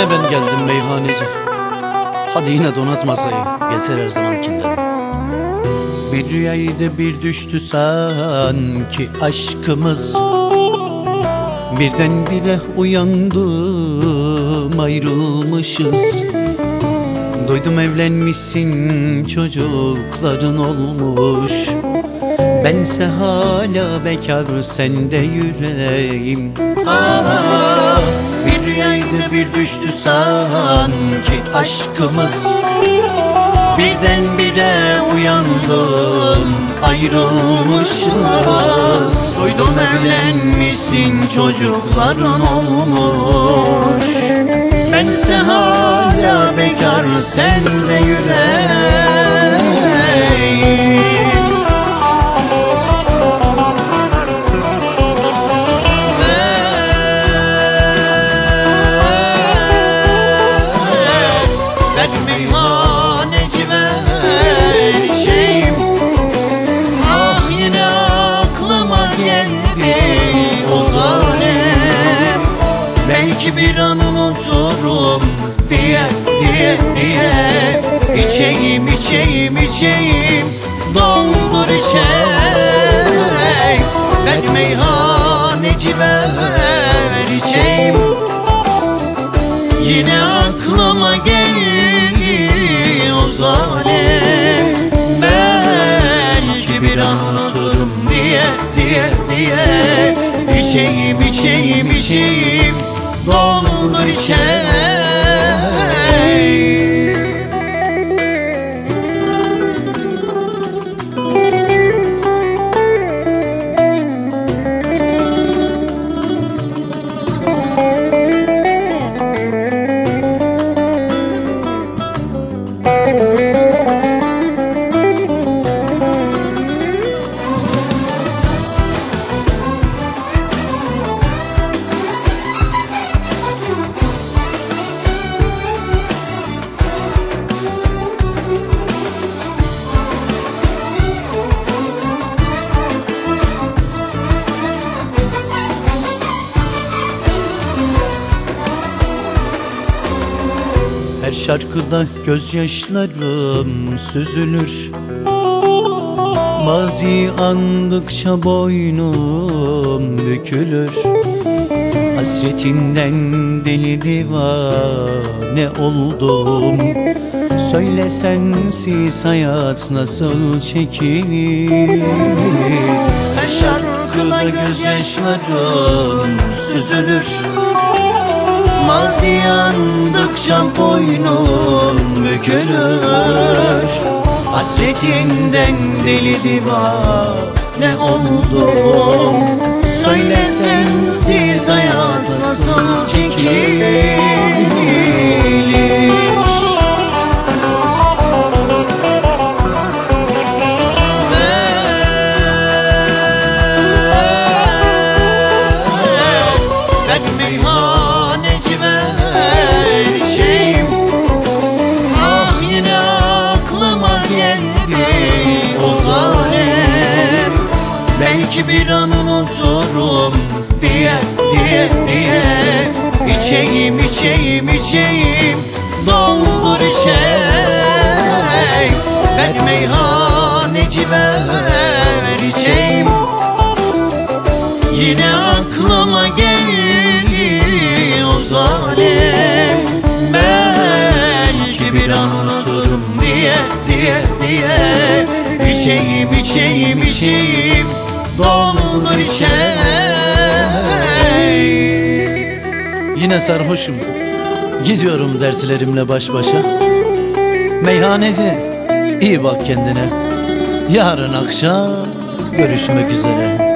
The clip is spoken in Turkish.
Yine ben geldim meyhaneci Hadi yine donat masayı. Getir her zamankinden Bir rüyaydı bir düştü sanki aşkımız. Birden bire uyandım ayrılmışız. Duydum evlenmişsin çocukların olmuş. Bense hala bekar sende yüreğim. Ah, Bir rüyaydı bir düştü sanki aşkımız. Birden bire uyandım ayrılmışız. Duydum evlenmişsin çocukların olmuş. Bense hala bekar sende yüreğim bir an unuturum. Diye diye diye. İçeyim içeyim içeyim. Doldur içeyim Ben meyhaneci verişeyim Yine aklıma geldi o zalim. Belki bir an unuturum diye diye diye. İçeyim içeyim içeyim doldur içeyim Her şarkıda gözyaşlarım süzülür. Mazi andıkça boynum bükülür. Hasretinden deli divane oldum. Söyle sensiz hayat nasıl çekilir? Her şarkıda gözyaşlarım süzülür Mazi yandıkça boynum bükülür Hasretinden deli divane oldum Söyle sensiz hayat nasıl çekilir bir an unuturum. Diye diye diye. İçeyim içeyim içeyim. Doldur içeyim Ben meyhaneci verişeyim Yine aklıma geldi o zalim Belki bir an unuturum. Diye diye diye. İçeyim içeyim içeyim Yine sarhoşum. Gidiyorum dertlerimle baş başa. Meyhaneci iyi bak kendine. Yarın akşam görüşmek üzere